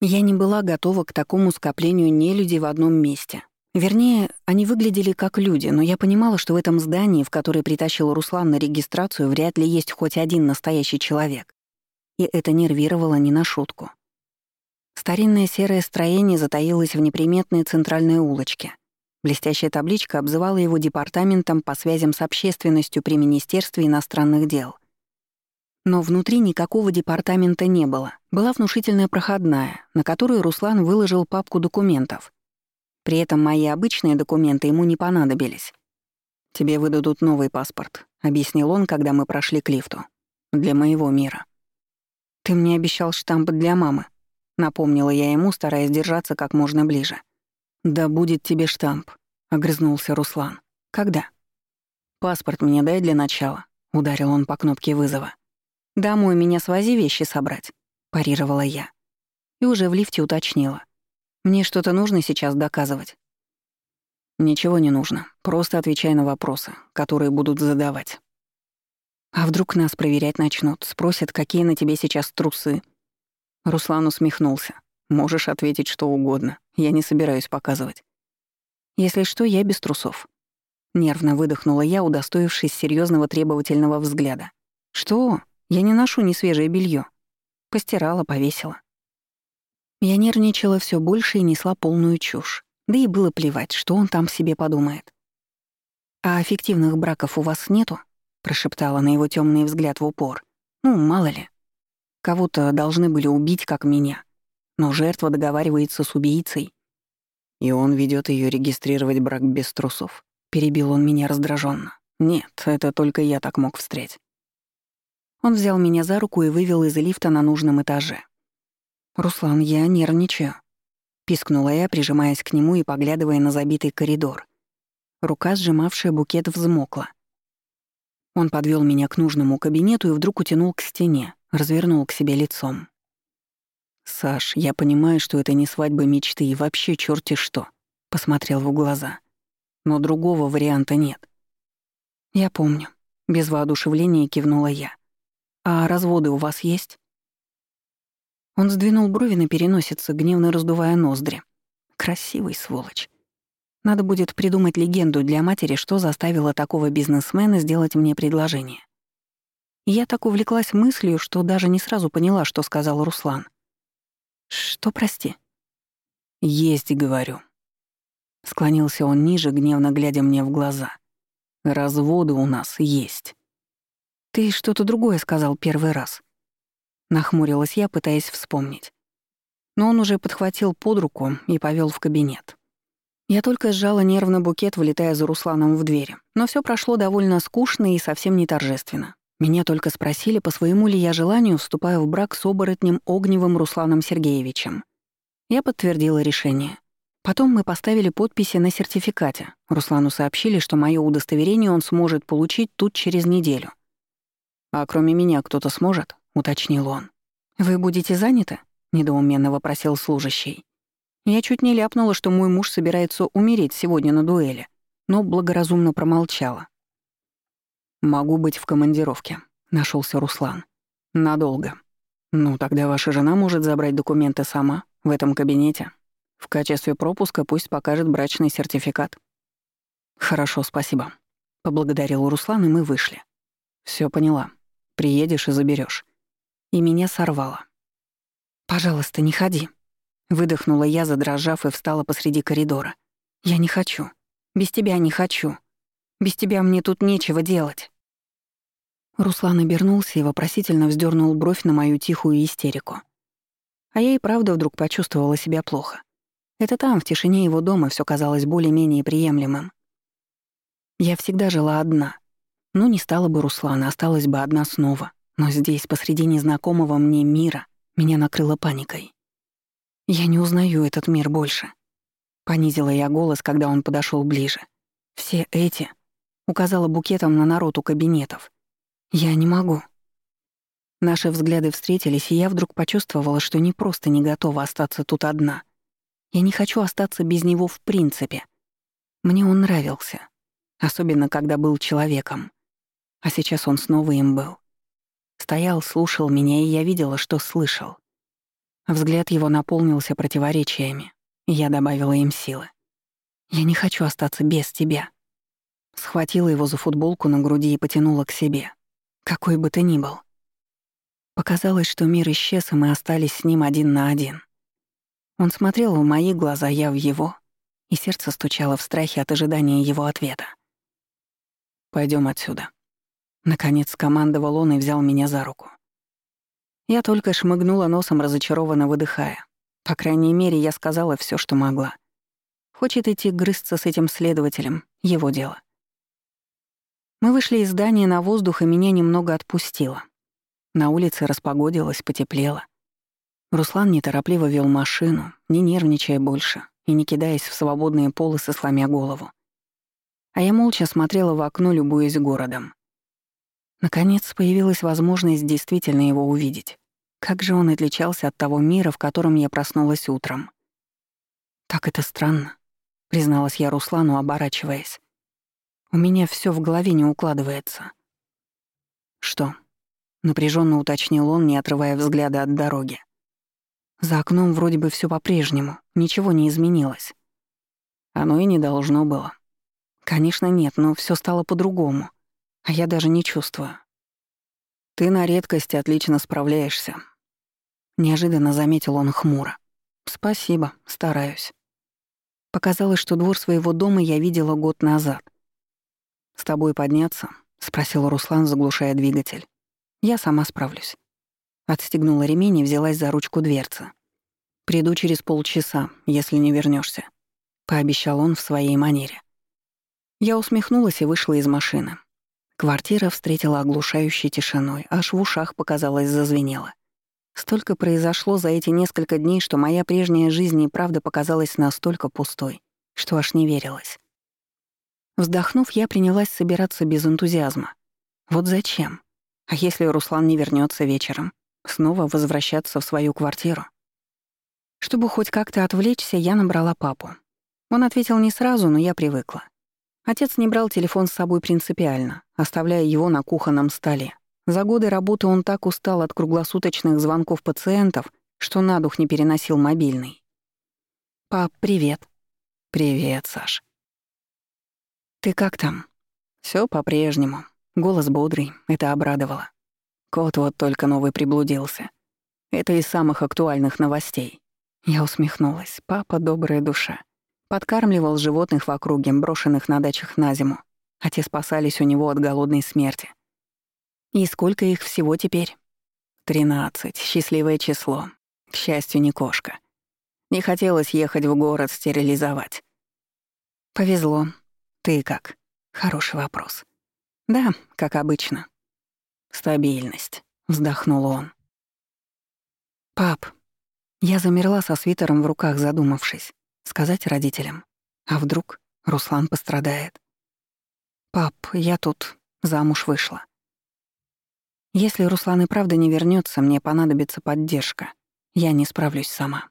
Я не была готова к такому скоплению нелюдей в одном месте. Вернее, они выглядели как люди, но я понимала, что в этом здании, в которое притащил Руслан на регистрацию, вряд ли есть хоть один настоящий человек. И это нервировало не на шутку. Старинное серое строение затаилось в неприметной центральной улочке. Блестящая табличка обзывала его департаментом по связям с общественностью при Министерстве иностранных дел. Но внутри никакого департамента не было. Была внушительная проходная, на которую Руслан выложил папку документов — при этом мои обычные документы ему не понадобились. «Тебе выдадут новый паспорт», — объяснил он, когда мы прошли к лифту. «Для моего мира». «Ты мне обещал штамп для мамы», — напомнила я ему, стараясь держаться как можно ближе. «Да будет тебе штамп», — огрызнулся Руслан. «Когда?» «Паспорт мне дай для начала», — ударил он по кнопке вызова. «Домой меня свози вещи собрать», — парировала я. И уже в лифте уточнила. Мне что-то нужно сейчас доказывать? Ничего не нужно. Просто отвечай на вопросы, которые будут задавать. А вдруг нас проверять начнут, спросят, какие на тебе сейчас трусы? Руслан усмехнулся. Можешь ответить что угодно. Я не собираюсь показывать. Если что, я без трусов. Нервно выдохнула я, удостоившись серьезного требовательного взгляда. Что? Я не ношу ни свежее белье. Постирала, повесила. Я нервничала все больше и несла полную чушь. Да и было плевать, что он там себе подумает. «А аффективных браков у вас нету?» — прошептала на его темный взгляд в упор. «Ну, мало ли. Кого-то должны были убить, как меня. Но жертва договаривается с убийцей. И он ведет ее регистрировать брак без трусов. Перебил он меня раздраженно. Нет, это только я так мог встретить. Он взял меня за руку и вывел из лифта на нужном этаже. «Руслан, я нервничаю», — пискнула я, прижимаясь к нему и поглядывая на забитый коридор. Рука, сжимавшая букет, взмокла. Он подвел меня к нужному кабинету и вдруг утянул к стене, развернул к себе лицом. «Саш, я понимаю, что это не свадьба мечты и вообще черти что», — посмотрел в глаза. «Но другого варианта нет». «Я помню», — без воодушевления кивнула я. «А разводы у вас есть?» Он сдвинул брови на переносице, гневно раздувая ноздри. Красивый сволочь. Надо будет придумать легенду для матери, что заставило такого бизнесмена сделать мне предложение. я так увлеклась мыслью, что даже не сразу поняла, что сказал Руслан. «Что, прости?» «Есть, говорю». Склонился он ниже, гневно глядя мне в глаза. «Разводы у нас есть». «Ты что-то другое сказал первый раз», Нахмурилась я, пытаясь вспомнить. Но он уже подхватил под руку и повел в кабинет. Я только сжала нервно букет, вылетая за Русланом в двери. Но все прошло довольно скучно и совсем не торжественно. Меня только спросили, по своему ли я желанию вступаю в брак с оборотнем Огневым Русланом Сергеевичем. Я подтвердила решение. Потом мы поставили подписи на сертификате. Руслану сообщили, что мое удостоверение он сможет получить тут через неделю. «А кроме меня кто-то сможет?» уточнил он. «Вы будете заняты?» — недоуменно вопросил служащий. Я чуть не ляпнула, что мой муж собирается умереть сегодня на дуэли, но благоразумно промолчала. «Могу быть в командировке», — нашелся Руслан. «Надолго. Ну, тогда ваша жена может забрать документы сама, в этом кабинете. В качестве пропуска пусть покажет брачный сертификат». «Хорошо, спасибо», — поблагодарил Руслан, и мы вышли. Все поняла. Приедешь и заберешь и меня сорвало. «Пожалуйста, не ходи», — выдохнула я, задрожав, и встала посреди коридора. «Я не хочу. Без тебя не хочу. Без тебя мне тут нечего делать». Руслан обернулся и вопросительно вздернул бровь на мою тихую истерику. А я и правда вдруг почувствовала себя плохо. Это там, в тишине его дома, все казалось более-менее приемлемым. Я всегда жила одна. Ну, не стала бы Руслана, осталась бы одна снова. Но здесь, посреди незнакомого мне мира, меня накрыло паникой. Я не узнаю этот мир больше. Понизила я голос, когда он подошел ближе. Все эти... Указала букетом на народ у кабинетов. Я не могу. Наши взгляды встретились, и я вдруг почувствовала, что не просто не готова остаться тут одна. Я не хочу остаться без него в принципе. Мне он нравился. Особенно, когда был человеком. А сейчас он снова им был. Стоял, слушал меня, и я видела, что слышал. Взгляд его наполнился противоречиями, я добавила им силы. «Я не хочу остаться без тебя». Схватила его за футболку на груди и потянула к себе. Какой бы ты ни был. Показалось, что мир исчез, и мы остались с ним один на один. Он смотрел в мои глаза, я в его, и сердце стучало в страхе от ожидания его ответа. Пойдем отсюда». Наконец командовал он и взял меня за руку. Я только шмыгнула носом, разочарованно выдыхая. По крайней мере, я сказала все, что могла. Хочет идти грызться с этим следователем — его дело. Мы вышли из здания на воздух, и меня немного отпустило. На улице распогодилось, потеплело. Руслан неторопливо вел машину, не нервничая больше и не кидаясь в свободные полосы, сломя голову. А я молча смотрела в окно, любуясь городом. Наконец появилась возможность действительно его увидеть. Как же он отличался от того мира, в котором я проснулась утром. «Так это странно», — призналась я Руслану, оборачиваясь. «У меня все в голове не укладывается». «Что?» напряженно уточнил он, не отрывая взгляда от дороги. За окном вроде бы все по-прежнему, ничего не изменилось. Оно и не должно было. Конечно, нет, но все стало по-другому. А я даже не чувствую. Ты на редкость отлично справляешься. Неожиданно заметил он хмуро. Спасибо, стараюсь. Показалось, что двор своего дома я видела год назад. «С тобой подняться?» — спросил Руслан, заглушая двигатель. Я сама справлюсь. Отстегнула ремень и взялась за ручку дверцы. «Приду через полчаса, если не вернешься, пообещал он в своей манере. Я усмехнулась и вышла из машины. Квартира встретила оглушающей тишиной, аж в ушах, показалось, зазвенело. Столько произошло за эти несколько дней, что моя прежняя жизнь и правда показалась настолько пустой, что аж не верилось. Вздохнув, я принялась собираться без энтузиазма. Вот зачем? А если Руслан не вернется вечером, снова возвращаться в свою квартиру? Чтобы хоть как-то отвлечься, я набрала папу. Он ответил не сразу, но я привыкла. Отец не брал телефон с собой принципиально, оставляя его на кухонном столе. За годы работы он так устал от круглосуточных звонков пациентов, что на дух не переносил мобильный. «Пап, привет». «Привет, Саш». «Ты как там?» Все по-прежнему. Голос бодрый, это обрадовало. Кот вот только новый приблудился. Это из самых актуальных новостей. Я усмехнулась. Папа — добрая душа. Подкармливал животных в округе, брошенных на дачах на зиму, а те спасались у него от голодной смерти. И сколько их всего теперь? Тринадцать. Счастливое число. К счастью, не кошка. Не хотелось ехать в город стерилизовать. Повезло. Ты как? Хороший вопрос. «Да, как обычно». «Стабильность», — вздохнул он. «Пап». Я замерла со свитером в руках, задумавшись. Сказать родителям. А вдруг Руслан пострадает? «Пап, я тут замуж вышла. Если Руслан и правда не вернется, мне понадобится поддержка. Я не справлюсь сама».